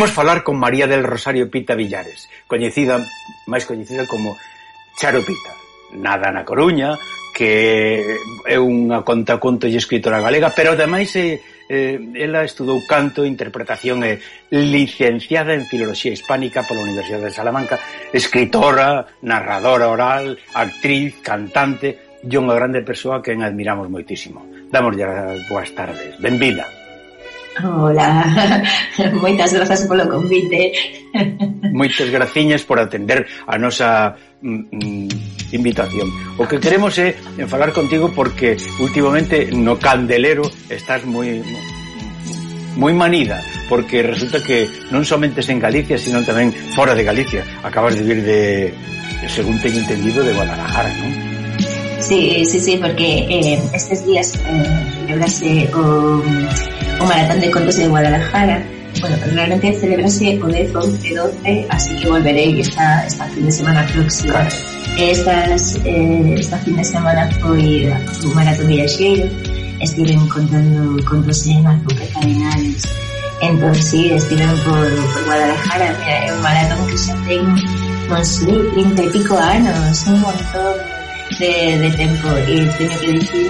Imos falar con María del Rosario Pita Villares, coñecida, máis coñecida como Charo Pita. Nada na Coruña, que é unha contaconto e escritora galega, pero ademais eh, eh, ela estudou canto, interpretación e licenciada en Filoloxía Hispánica pola Universidade de Salamanca, escritora, narradora oral, actriz, cantante e unha grande persoa que en admiramos moitísimo. Damoslle boas tardes. Benvida. Hola, moitas grazas polo convite. Moitas graciñas por atender a nosa mm, mm, invitación. O que queremos é falar contigo porque últimamente no candelero estás moi moi manida, porque resulta que non somente en Galicia, sino tamén fora de Galicia. Acabas de vir de, según teño entendido, de Guadalajara, non? Sí, sí, sí, porque eh, estes días eh, celebrase o o Maratón de Contos de Guadalajara. Bueno, realmente celebrase o 10, 11, 12, así que volveré esta, esta fin de semana próxima. Estas, eh, esta fin de semana foi o Maratón de Yaxeiro, estiven contando contos en Azúcar Cardinales. Entón, sí, estiven por, por Guadalajara, mira, un maratón que xa ten, non sei, 30 e pico anos, un montón de, de tempo, e teño que dicir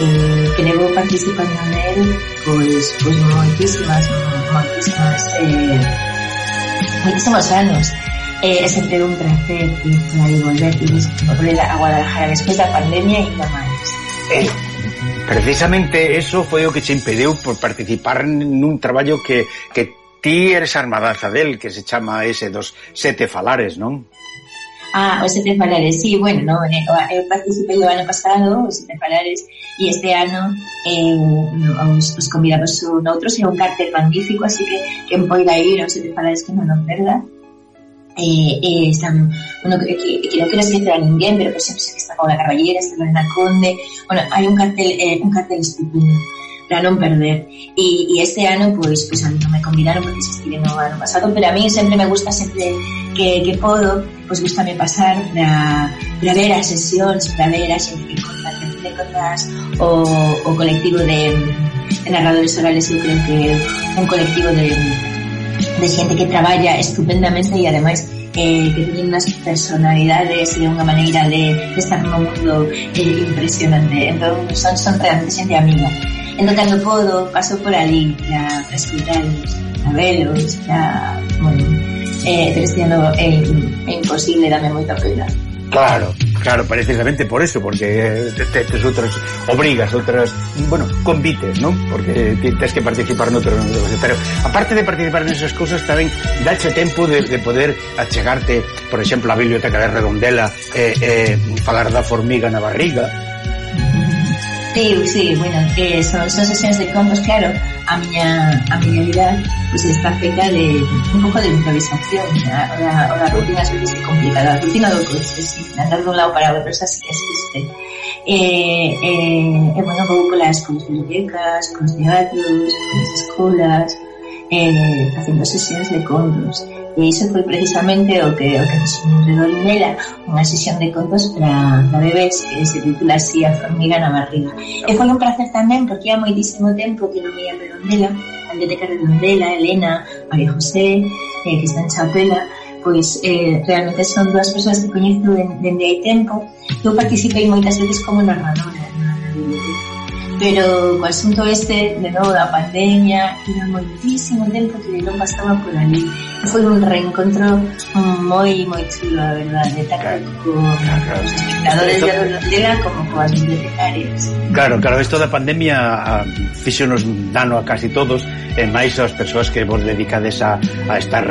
eh, que levo participando nel pois, pois moitísimas moitísimas eh, moitísimos anos eh, é sempre un placer ir para volver e volver a Guadalajara despois da pandemia e ainda máis eh, precisamente eso foi o que che impediu por participar nun traballo que, que ti eres armadaza del que se chama ese dos sete falares, non? Ah, os Sete Falares, sí, bueno, no, eh, eu participei o ano pasado, os Sete Falares, e este ano eh, os, os convidamos un outros, un cartel magnífico, así que quen poida ir aos Sete Falares que non non perda. Eh, eh, están, uno que, que, que non a ninguén, pero por exemplo, que está Paula Carballera, está Lorena Conde, bueno, hai un cartel, eh, un cartel estupendo para non perder. E, e este ano, pois, pois a mí non me convidaron porque estive no ano pasado, pero a mí sempre me gusta sempre que, que podo, pois gustame pasar para, para ver as sesións, para ver a xente que conta, que te contas o, o colectivo de, de narradores orales, eu creo que un colectivo de, de xente que traballa estupendamente e ademais eh, que teñen unhas personalidades e unha maneira de, de estar no mundo eh, impresionante. Entón, son, son realmente xente amiga entón cando podo paso por ali para, para escutar a velos para, bueno, eh, pero este ano é, eh, é imposible dame moita pena Claro, claro, precisamente por eso, porque tes te, outras obrigas, outras, bueno, convites, non? Porque tens que participar noutro pero aparte de participar nesas cousas tamén dache tempo de, de poder achegarte, por exemplo, a biblioteca de Redondela, eh, eh, falar da formiga na barriga, Sí, sí, bueno, eh, son, son sesións de combos, claro, a miña, a miña vida pues, está feita de un pouco de improvisación, a, a, a, rutina às veces é complicada, a rutina do coche, sí, andar dun lado para outro, esa sí que existe. E, eh, eh, eh, bueno, vou polas, polas bibliotecas, polos teatros, polas escolas, eh, facendo sesións de contos. E iso foi precisamente o que o que me Dorinela unha sesión de contos para, para bebés que se titula así a formiga na barriga e foi un placer tamén porque há moitísimo tempo que non veía Redondela a biblioteca Redondela, Elena, María José eh, que está en Chapela pois eh, realmente son dúas persoas que coñezo dende hai tempo eu participei moitas veces como narradora na biblioteca pero co asunto este, de novo da pandemia, era moitísimo tempo que non pasaba por ali. Foi un reencontro moi, moi chulo, a verdade, tanto claro, co, claro, claro. os espectadores esto... de Rondela como coas bibliotecarias. Claro, claro, isto da pandemia fixonos dano a casi todos, e máis as persoas que vos dedicades a, a estar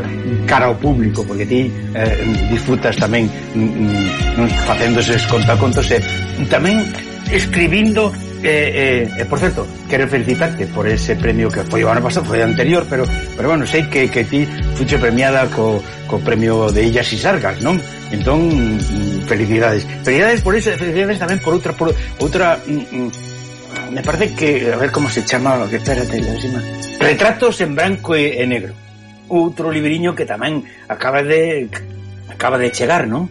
cara ao público, porque ti eh, disfrutas tamén mm, mm, facendo eses contacontos e tamén escribindo Eh, eh, eh, por certo, quero felicitarte por ese premio que foi o ano pasado, foi anterior, pero pero bueno, sei que, que ti fuche premiada co, co premio de Illas e Sargas, non? Entón, mm, felicidades. Felicidades por eso, felicidades tamén por outra por outra mm, mm, me parece que a ver como se chama, que espérate, la encima. Retratos en branco e, e negro. Outro libriño que tamén acaba de acaba de chegar, non?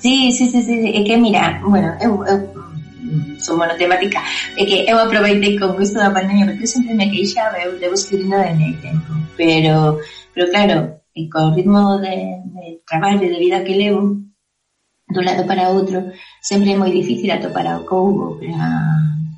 Sí, sí, sí, sí, é que mira, bueno, eu, eu son monotemática, é que eu aproveitei con gusto da pandemia, porque eu sempre me queixaba, eu levo escribindo de meu tempo, pero, pero claro, e co ritmo de, de traballo e de vida que levo, dun lado para outro, sempre é moi difícil atopar ao coubo para,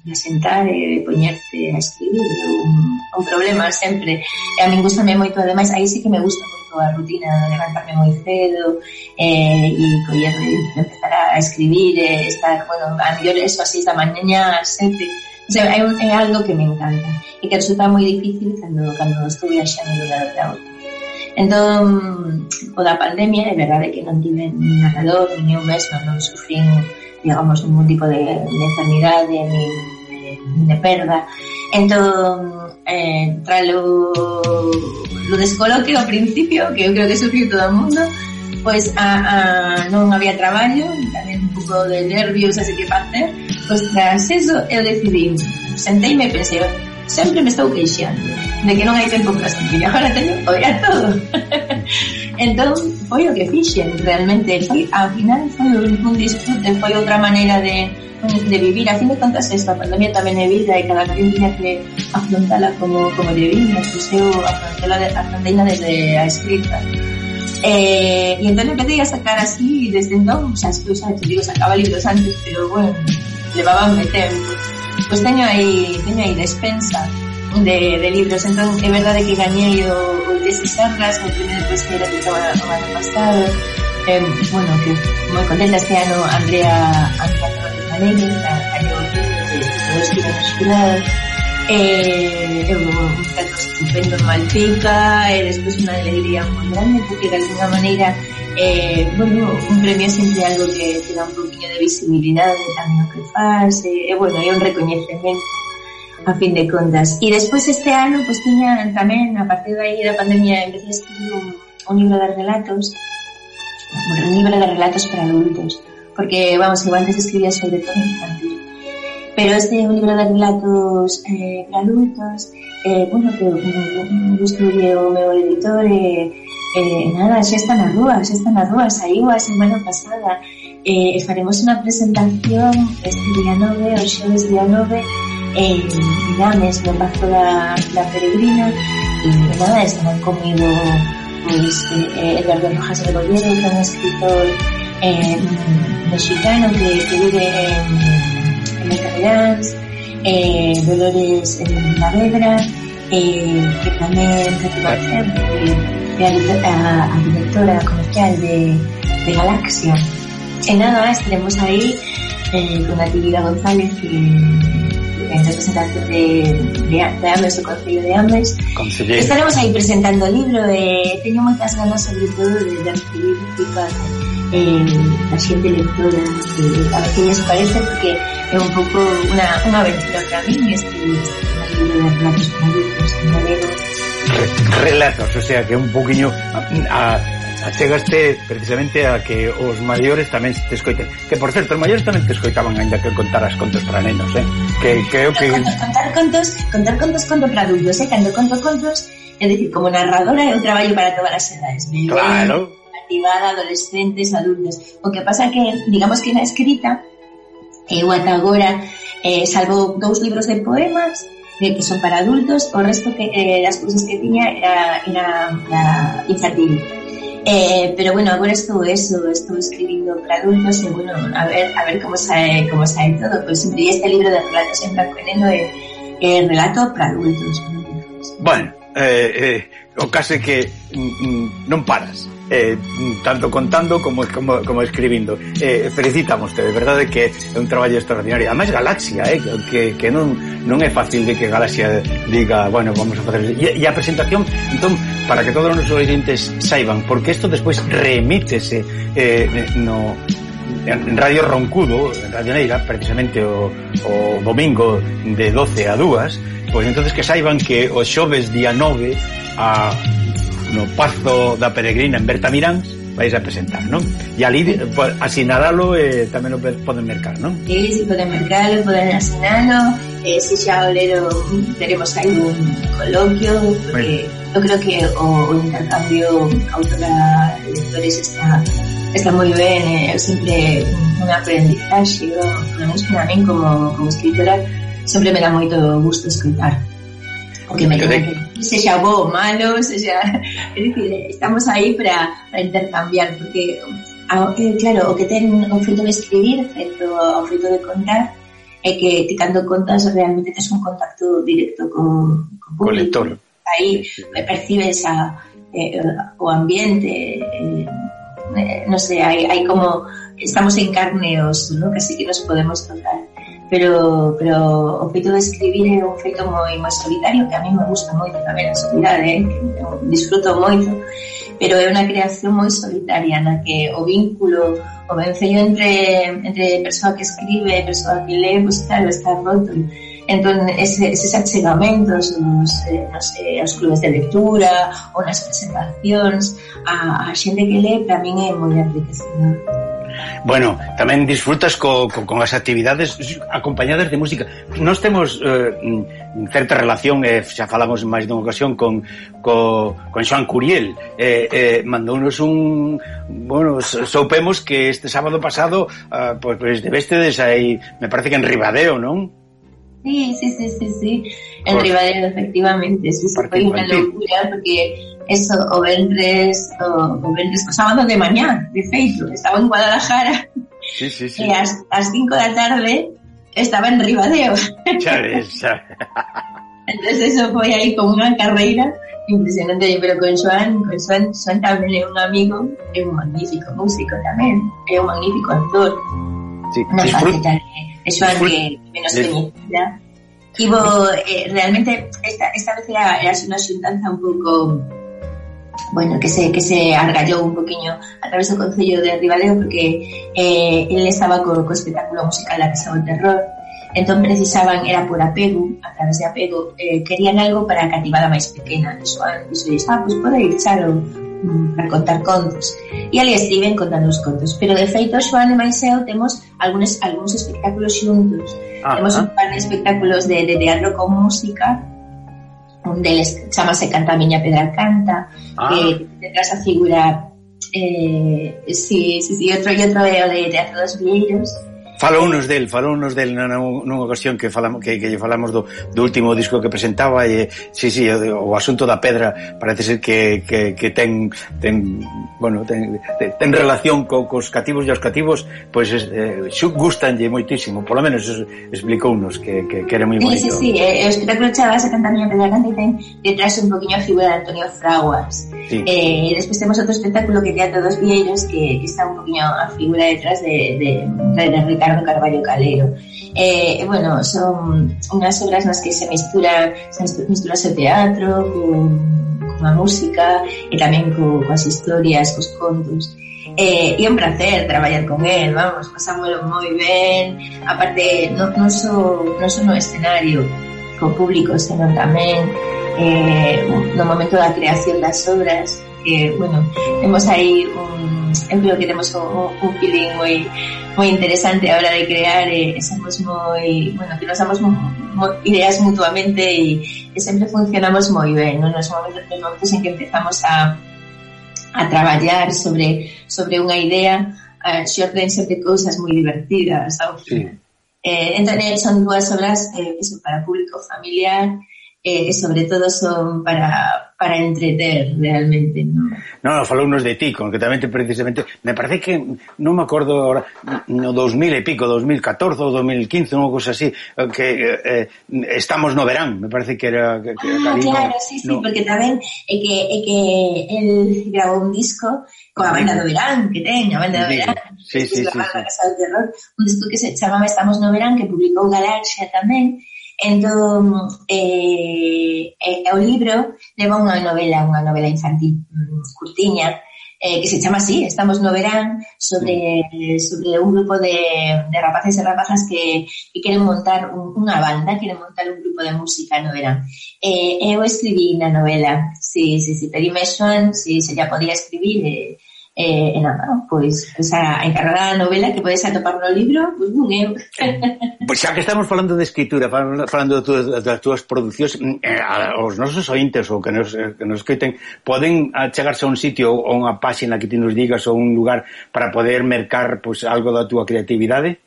para sentar e poñerte a escribir, un, un problema sempre, e a min gustame moito, ademais, aí sí que me gusta moito a rutina de levantarme moi cedo eh, e coller, eh, empezar a escribir, eh, estar, bueno, a mellor eso a seis da maña, a sete, O sea, é, é algo que me encanta e que resulta moi difícil cando, cando estou viaxando de un lado para outro. Entón, o da pandemia, é verdade que non tive nin narrador, nin eu mes, non sufrín, digamos, ningún tipo de, de enfermidade, nin, de, de perda, Entón, eh, tralo lo descoloque ao principio, que eu creo que sufriu todo o mundo, pois a, a, non había traballo, tamén un pouco de nervios, así que facer, pois tras eso eu decidí, sentei e pensei, sempre me estou queixando de que non hai tempo para escribir, agora teño que olhar todo. entón, foi o que fixen, realmente, foi, ao final foi un, disfrute, foi outra maneira de, de vivir, a fin de contas esta pandemia tamén é vida e cada quen tiña que afrontala como, como de vida, afrontela desde a escrita. Eh, y entonces empecé a sacar así, desde entón, o sea, es que, o sea, te digo, sacaba libros antes, pero bueno, levaban tempo pues teño aí, teño aí despensa de, de libros. Entón, é verdade que gañei o, o Despisarlas, o primeiro poesía que estaba no ano pasado. Eh, bueno, que moi contenta este ano Andrea Andrea Torres Manelli, a de Todos que nos cuidados. Eh, eu un trato estupendo en Malpica e eh, despois unha alegría moi grande porque de alguna maneira eh, bueno, un premio sempre algo que, que dá un poquinho de visibilidade tamén o que faz e, eh, bueno, é un recoñecemento a fin de contas. E despois este ano, pois tiña tamén, a partir de aí da pandemia, empecé a escribir un, un libro de relatos, un libro de relatos para adultos, porque, vamos, eu antes escribía sobre todo infantil, pero este un libro de relatos eh, para adultos, eh, bueno, que un, gusto o meu editor, eh, Eh, nada, xa está na rúa, xa está na rúa, saiu a semana pasada. Eh, faremos unha presentación este día 9, o xoves día 9, en Irames, no Pazo da, da Peregrina, e nada, estaban comigo pois, eh, Eduardo Rojas de Bollero, un escritor eh, mexicano que, que vive en, en eh, Dolores en La Vedra, eh, que tamén que te eh, a, a directora comercial de, de Galaxia. E nada máis, tenemos aí eh, con Natividad González que en representación de, de, de Ames, o Concello de. Concelleiro. Estaremos aí presentando o libro e eh, teño moitas ganas sobre todo de, de escribir feedback eh, a xente lectora que a ver que lles parece porque é un pouco unha, unha aventura para mí escribir este libro de relatos adultos en galego relatos, o sea que un poquinho a, a achegaste precisamente a que os maiores tamén te escoiten. Que, por certo, os maiores tamén te escoitaban ainda que contaras contos para nenos, eh? Que creo que... Contar, contos, contar contos conto para adultos, eh? Cando conto contos, é dicir, como narradora é un traballo para todas as edades. Claro. Activada, adolescentes, adultos. O que pasa que, digamos que na escrita, eu ata agora, eh, salvo dous libros de poemas, de que son para adultos, o resto que, eh, as cousas que tiña eh, era, era, era infantil. Eh, pero bueno, agora estou eso, estou escribindo para adultos e bueno, a ver, a ver como sae, como sae todo, pois sempre este libro de relatos en blanco e negro e, e relato para adultos. Bueno, eh, eh, o caso é que mm, mm non paras eh, mm, tanto contando como, como, como escribindo eh, felicitamos de verdade que é un traballo extraordinario, además Galaxia eh, que, que non, non é fácil de que Galaxia diga, bueno, vamos a facer e, e a presentación entón, para que todos os nosos oyentes saiban, porque isto despois remítese eh, no, en Radio Roncudo, en Radio Neira, precisamente o, o domingo de 12 a 2, pois entonces que saiban que o xoves día 9 a, no Pazo da Peregrina en Bertamirán vais a presentar, non? E ali pues, e eh, tamén o poden mercar, non? Sí, si poden mercalo, poden asinalo, eh, se xa o ledo teremos algún coloquio, porque... Eh, bueno eu creo que o, o intercambio autora lectores está está moi ben, é eh? sempre un aprendizaxe, eu, pelo menos para min como, como escritora, sempre me dá moito gusto escritar. Porque me que sexa bo ou malo, sexa... É dicir, estamos aí para, para intercambiar, porque, a, claro, o que ten o feito de escribir, feito, o feito de contar, é que ti cando contas realmente tes un contacto directo con, con, público. lector aí eh, percibe esa, eh, o ambiente, eh, eh, no sé, hai, hai como estamos en carne e oso, ¿no? casi que nos podemos tocar. Pero, pero o feito de escribir é un feito moi moi solitario que a mí me gusta moito tamén a solidade, eh? disfruto moito, pero é unha creación moi solitaria na que o vínculo, o vencello entre, entre persoa que escribe e persoa que lee, pues claro, está roto entón ese, eses achegamentos nos, eh, nos, eh, aos clubes de lectura ou nas presentacións a, a xente que lee para min é moi enriquecedor Bueno, tamén disfrutas co, co, con as actividades acompañadas de música. Nós temos eh, certa relación, eh, xa falamos máis dunha ocasión, con, co, con Joan Curiel. Eh, eh, mandounos un... Bueno, soupemos que este sábado pasado eh, pois, pues, pois pues, me parece que en Ribadeo, non? Sí, sí, sí, sí, sí. En Por... Ribadeo, efectivamente. Sí, sí, foi unha locura porque eso, o vendres, o, o vendres, o sábado de mañá, de feito, estaba en Guadalajara, sí, sí, sí. e ás, ás cinco da tarde estaba en Ribadeo. Entonces eso foi aí como unha carreira impresionante, pero con Joan, con Joan, Joan tamén é un amigo, é un magnífico músico tamén, é un magnífico actor. Sí, Una faceta Eso é que menos coñecida. Tivo, eh, realmente, esta, esta vez era, era unha xuntanza un pouco bueno, que se, que se argallou un poquinho a través do Concello de Ribadeo porque eh, el estaba co, co espectáculo musical La Casa do Terror. Entón precisaban, era por apego a través de apego, eh, querían algo para cativar a máis pequena e soan, e soan, ah, pois pues pode ir, chalo para contar contos. E ali estiven contando os contos. Pero, de feito, Xoan e máis eu temos algunos, algunos espectáculos xuntos. Ah, Temos un par de espectáculos de, de teatro con música, un deles chamase Canta miña pedra canta, ah. Eh, que tendrá a figura eh, sí, sí, sí, outro, e outro é o de Teatro dos Vieiros, Falounos del, falounos del nunha, nunha ocasión que falamos que, que lle falamos do, do último disco que presentaba e si sí, si sí, o, o asunto da pedra parece ser que, que, que ten ten bueno, ten, ten relación co, cos cativos e os cativos pois pues, eh, gustanlle moitísimo, polo menos explicounos que, que, que era moi bonito. Sí, sí, eh, eh, sí, o espectáculo chava se canta Antonio Peñacante ten detrás un poquinho a figura de Antonio Fraguas. Sí. Eh, despois temos outro espectáculo que Teatro dos Vieiros que, que está un poquinho a figura detrás de, de, de, de Ricardo Ricardo Carballo Calero. Eh, bueno, son unhas obras nas que se mistura se mistura o teatro con, con música e tamén co, coas historias, cos contos. Eh, e é un placer traballar con él, vamos, pasámoslo moi ben, aparte non, non, so, non so no escenario co público, senón tamén eh, no momento da creación das obras, que, bueno, temos aí un, creo que temos un, un feeling moi moi interesante a hora de crear e, e somos moi, bueno, que nos damos mo, mo, ideas mutuamente e, e sempre funcionamos moi ben, non? nos momentos, nos momentos en que empezamos a a traballar sobre sobre unha idea, uh, xorden sempre cousas moi divertidas, ao Sí. Eh, entón, son dúas obras eh, eso, para público familiar eh, sobre todo son para, para entreter realmente, non? Non, falounos de ti, concretamente precisamente, me parece que non me acordo agora no 2000 e pico, 2014 ou 2015, unha cosa así, eh, que eh, eh, estamos no verán, me parece que era que, que Ah, claro, sí, no... sí, porque tamén é que é que el grabou un disco coa banda do verán que ten, a banda do verán. Sí, sí, sí, sí, sí. Un disco que se chama Estamos no verán que publicou Galaxia tamén Entón, eh, eh, o libro leva unha novela, unha novela infantil mm, curtiña, eh, que se chama así, Estamos no verán, sobre, sobre un grupo de, de rapaces e rapazas que, que queren montar un, unha banda, queren montar un grupo de música no verán. Eh, eu escribí na novela, si, si, si, pedime Xoan, si se ya podía escribir, eh, eh, e nada, pois esa encargada da novela que podes atopar no libro, pois non eu. Pois xa que estamos falando de escritura, falando das túas, túas producións, mm, eh, os nosos ointes ou que nos, que nos escriten, poden chegarse a un sitio ou unha páxina que ti nos digas ou un lugar para poder mercar pois, algo da túa creatividade?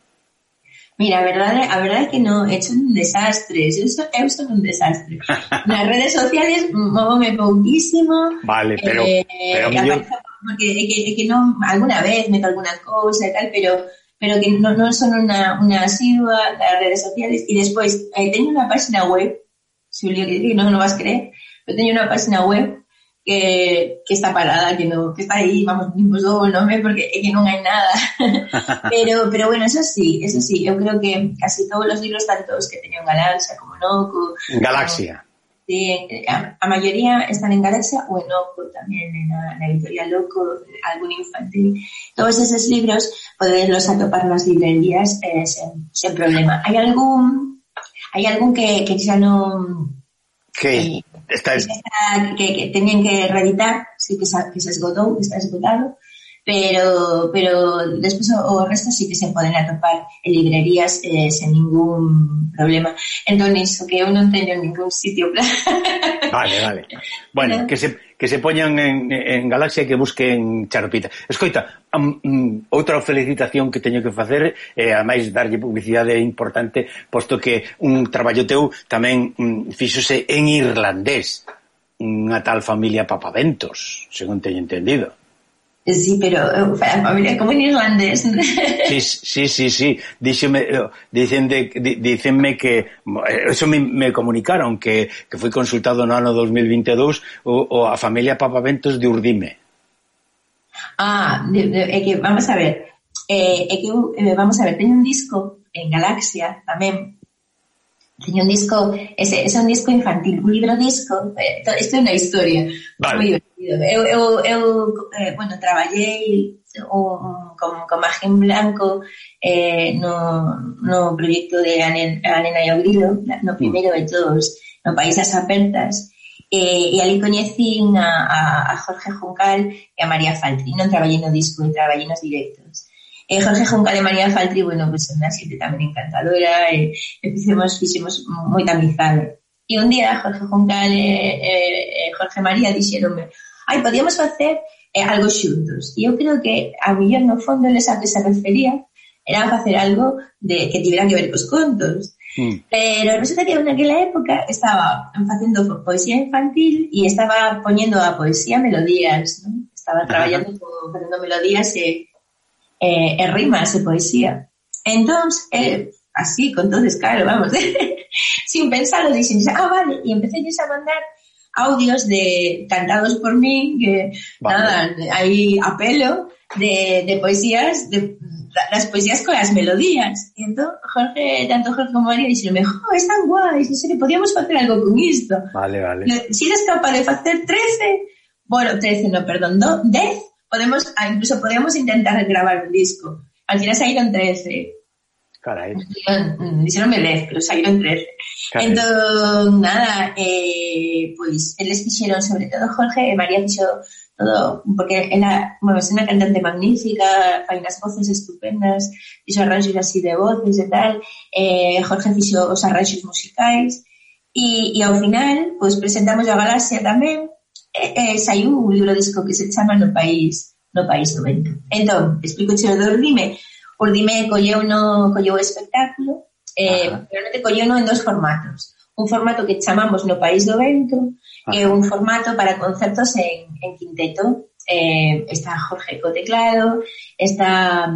Mira, a verdade, a verdade que non, he hecho un desastre, eu son, eu son un desastre. Nas redes sociales movome pouquísimo. Vale, pero, eh, pero millón... porque es que, es que, no, alguna vez meto alguna cosa y tal, pero, pero que no, no son una, una asidua las redes sociales. Y después, eh, tenía una página web, si que no, no vas a creer, pero tengo una página web que, que está parada, que no, que está ahí, vamos, no el nombre porque es que no hay nada. pero, pero bueno, eso sí, eso sí, yo creo que casi todos los libros, tantos que tenía en Galaxia como Noco. Galaxia. Sí, a, a maioría están en Galaxia ou en Noco tamén, na, na editorial Loco, algún infantil. Todos esos libros poderlos atopar nas librerías eh, sen problema. Hai algún hai algún que, que non que eh, está... está que, que teñen que reeditar, sí que, se, que que está esgotado, pero pero despois o resto sí que se poden atopar en librerías eh, sen ningún problema. Entón, iso que eu non teño ningún sitio para... Vale, vale. Bueno, que se, que se poñan en, en Galaxia e que busquen Charopita. Escoita, um, um, outra felicitación que teño que facer e eh, a máis darlle publicidade importante posto que un traballo teu tamén um, fixose en irlandés unha tal familia Papaventos, según teño entendido. Eh, sí, pero eh, para a familia como en irlandés. Sí, sí, sí, sí. Díxeme, eh, dicenme, dicenme que eso me, me comunicaron que, que foi consultado no ano 2022 o, o a familia Papaventos de Urdime. Ah, de, de, é que vamos a ver. Eh, é que eh, vamos a ver, teño un disco en Galaxia tamén teño un disco, ese, é un disco infantil, un libro disco, isto é unha historia. Vale. Eu, eu, eu eh, bueno, traballei o, con, con Magín Blanco eh, no, no proxecto de Anena e Abrilo, no primeiro de todos, no País das Apertas, eh, e ali coñecín a, a, a Jorge Juncal e a María Faltri. Non traballei no disco, traballei nos directos. E eh, Jorge Juncal e María Faltri, bueno, pues son unha xente tamén encantadora, eh, e, e fixemos, fixemos moita amizade. E un día Jorge Juncal e, e, e Jorge María dixeronme, ai, podíamos facer eh, algo xuntos. E eu creo que a millón no fondo eles a que se refería era facer algo de que tiveran que ver cos contos. Mm. Pero resulta que naquela época estaba facendo poesía infantil e estaba poñendo a poesía melodías, ¿no? estaba traballando uh -huh. con, facendo melodías e, e, eh, e rimas e poesía. Entón, eh, así, con todo descaro, vamos, sin pensarlo, dixen, ah, vale, e empecé a mandar audios de cantados por mí, que vale. nada, aí apelo de, de poesías, de, las poesías con las melodías. E entón, Jorge, tanto Jorge como María, dixeronme, oh, están guais, en serio, podíamos facer algo con isto. Vale, vale. Si eres capaz de facer 13, bueno, 13 no, perdón, no, 10, podemos, ah, incluso podríamos intentar grabar un disco. Al final saíron 13. Carai. Dixeronme 10, pero saíron 13. Entón, nada, eh, pois, eles fixeron sobre todo Jorge e María fixo todo, porque ela, bueno, é unha cantante magnífica, fai unhas voces estupendas, fixo arranxos así de voces e tal, eh, Jorge fixo os arranxos musicais, e, e ao final, pois, presentamos a Galaxia tamén, eh, eh, saiu un libro disco que se chama No País, No País do Vento. Entón, explico che o dor, dime, por dime colleu no colleu o espectáculo eh, Ajá. realmente colleu no en dos formatos un formato que chamamos no País do Vento Ajá. e un formato para concertos en, en quinteto eh, está Jorge co teclado está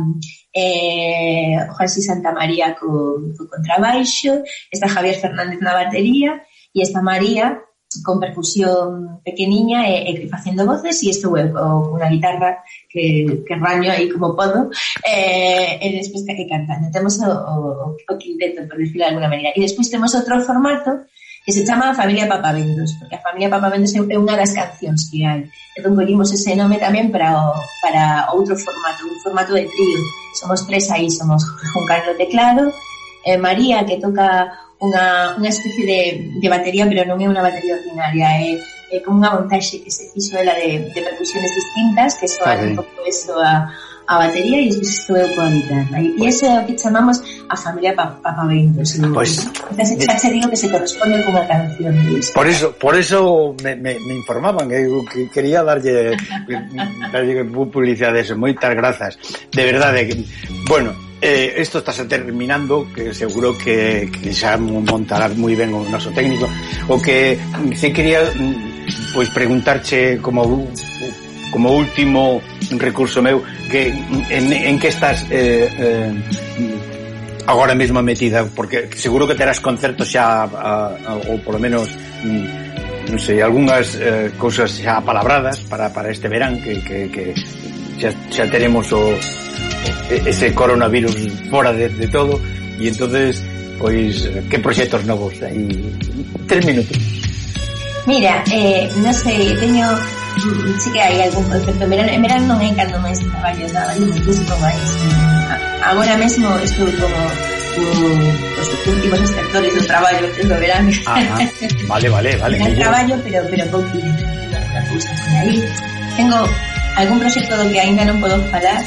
eh, Juansi Santa María co, co contrabaixo está Javier Fernández na batería e está María con percusión pequeniña e, e facendo voces e estou eu con unha guitarra que, que raño aí como podo eh, e despois que cantando temos o, o, o quinteto por decirlo de alguna maneira. E despois temos outro formato que se chama Familia Papavendos porque a Familia Papavendos é unha das cancións que hai. Entón collimos ese nome tamén para, o, para outro formato un formato de trío. Somos tres aí somos Juan Carlos Teclado eh, María que toca unha, unha especie de, de batería, pero non é unha batería ordinaria, é, é como unha montaxe que se fixo ela de, de percusiones distintas, que soa okay. un pouco eso a, a batería e despois estou eu coa guitarra. E iso é o que chamamos a familia Papavento. Pois... Pues, Entonces, xa che digo que se corresponde con a canción. Por eso, por eso me, me, me informaban eh, que quería darlle, darlle publicidade eso. Moitas grazas. De verdade, que, bueno, Eh, esto está terminando, que seguro que, que xa montarás moi ben o noso técnico. O que se quería mm, pois preguntarche como como último recurso meu que en, en que estás eh, eh, agora mesmo metida porque seguro que terás concertos xa a, a, ou polo menos mm, non sei, algunhas eh, cousas xa palabradas para, para este verán que, que, que xa, xa teremos o, ese coronavirus fora de, de todo e entonces pois que proxectos novos aí tres minutos. Mira, eh, non sei, teño sí que hai algún proxecto en verano, en verano non hai cando máis traballo nada, non máis agora mesmo estou como mm, os últimos extractores do traballo antes do verano. Ajá. vale, vale, vale no traballo, pero, pero pouco tengo algún proxecto do que aínda non podo falar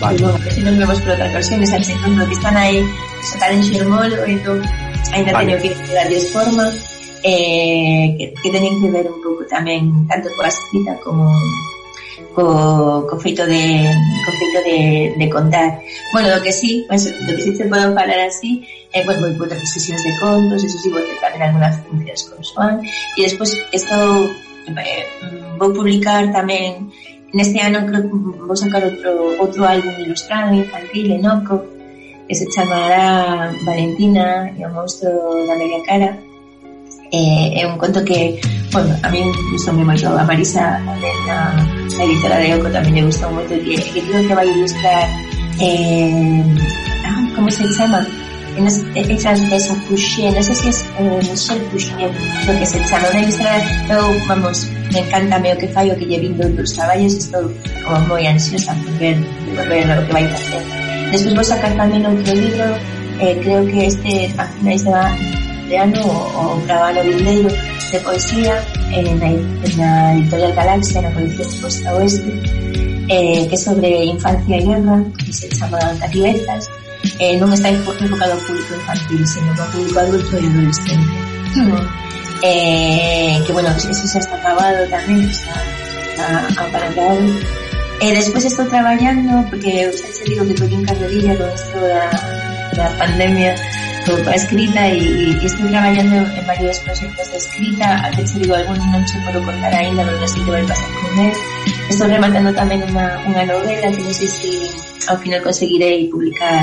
Vale. Bueno, se nos vemos por outra ocasión, e sabes, entón, que están aí, xa están en xermolo, entón, ainda vale. teño que darles forma, eh, que, que teñen que ver un pouco tamén, tanto coa escrita como co, co feito de co feito de, de contar. Bueno, do que sí, pues, do que sí se podo falar así, é eh, pues, moi poucas sesións de contos, eso sí, vou tamén algunhas funcións con Joan e despois estou eh, vou publicar tamén Neste ano creo que vou sacar outro, outro álbum ilustrado infantil en Oco que se chamará Valentina e o monstro da media cara. Eh, é un conto que bueno, a mí gustou moi moito. A Marisa tamén na, na editora de Oco tamén lle gustou moito. Que, que creo que vai ilustrar eh, ah, como se chama? En effectivamente, esa Pouchier, no sé si es eh, Michel Pouchier, lo que se chamou na Instagram, eu, vamos, me encanta o que fai o que lle vindo dos traballos, estou como moi ansiosa por ver, por ver o que vai facer. Despois vou sacar tamén outro libro, eh, creo que este a finais de, de ano o, o gravalo vindeiro de poesía eh, na, na editorial Galaxia, na colección de Costa Oeste, eh, que sobre infancia e guerra, que se chama Cativezas, eh, non está enfocado ao público infantil, sino ao público adulto e adolescente. Mm. Eh, que, bueno, eso xa está acabado tamén, está, está aparentado. E eh, despois estou traballando, porque eu xa se digo que collín carrerilla con isto da, da pandemia, todo para escrita e, e estou traballando en varios proxectos de escrita, até se digo algún non se podo contar ainda, pero non sei que vai pasar con él. Estou rematando tamén unha, unha novela que non sei se ao final conseguirei publicar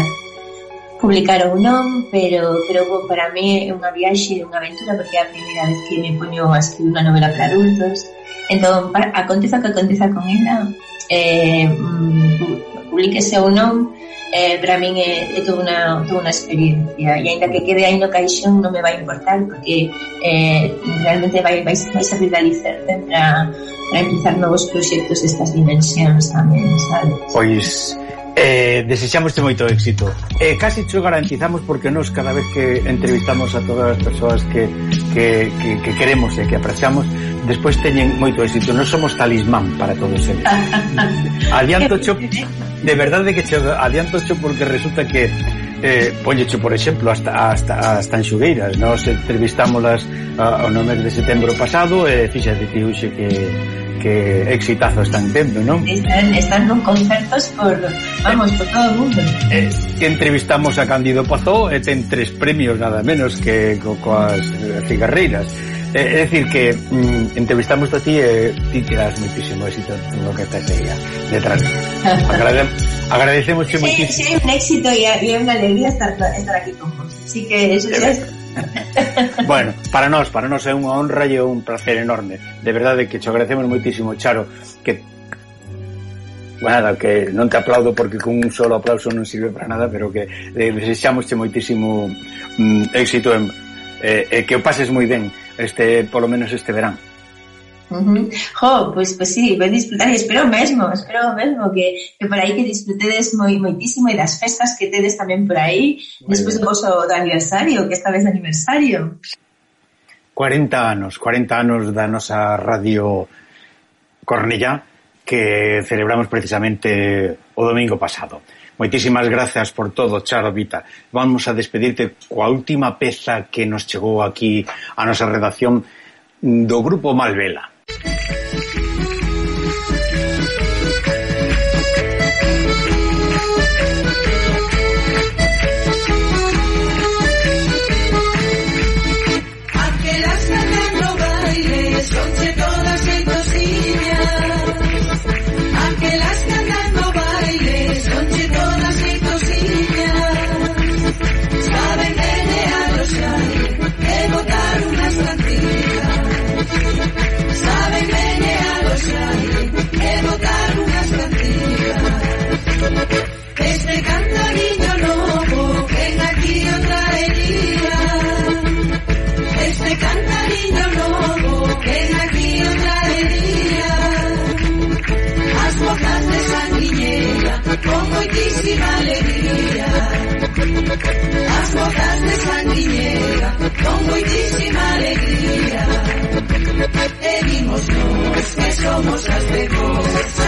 publicar ou non, pero, pero bo, para mí é unha viaxe, unha aventura, porque é a primeira vez que me poño a escribir unha novela para adultos. Entón, para, aconteza que aconteza con ela, eh, mm, publiquese ou non, eh, para min é, é toda unha, toda unha experiencia e aínda que quede aí no caixón non me vai importar porque eh, realmente vai, vai, vai servir de alicerce para, para empezar novos proxectos destas dimensións tamén, sabes? Pois Eh, desexamos moito éxito. Eh, casi xo garantizamos porque nós cada vez que entrevistamos a todas as persoas que, que, que, que queremos e eh, que apreciamos, despois teñen moito éxito. Nós somos talismán para todos eles. adianto cho, de verdade que xo adianto cho porque resulta que eh, ponlecho, por exemplo, hasta, hasta, hasta en Xugueiras. Nós entrevistámolas ah, ao no mes de setembro pasado e eh, fíxate ti hoxe que que exitazo están tendo, non? Están, están con concertos por, vamos, por todo o mundo. Eh, entrevistamos a Candido Pazó e eh, ten tres premios nada menos que co, coas eh, cigarreiras. Eh, é dicir que mm, entrevistamos a ti e ti terás moitísimo éxito no que estás aí detrás. Agrade, agradecemos sí, moitísimo. Sí, é un éxito e é unha alegría estar, estar aquí con vos. Así que eso xa. bueno, para nós, para nós é unha honra e un placer enorme. De verdade que te agradecemos moitísimo, Charo, que nada, que non te aplaudo porque con un solo aplauso non sirve para nada, pero que eh, desexámoste moitísimo mm, éxito en, eh, eh, que o pases moi ben este, polo menos este verán. Uh -huh. Jo, pois, pois sí, ven disfrutar e espero mesmo, espero mesmo que, que por aí que disfrutedes moi moitísimo e das festas que tedes tamén por aí despois do vosso do aniversario, que esta vez de aniversario. 40 anos, 40 anos da nosa radio Cornellá que celebramos precisamente o domingo pasado. Moitísimas grazas por todo, Charo Vita. Vamos a despedirte coa última peza que nos chegou aquí a nosa redacción do grupo Malvela. Thank you. muchísima alegría. Herimos pues, que somos las mejores.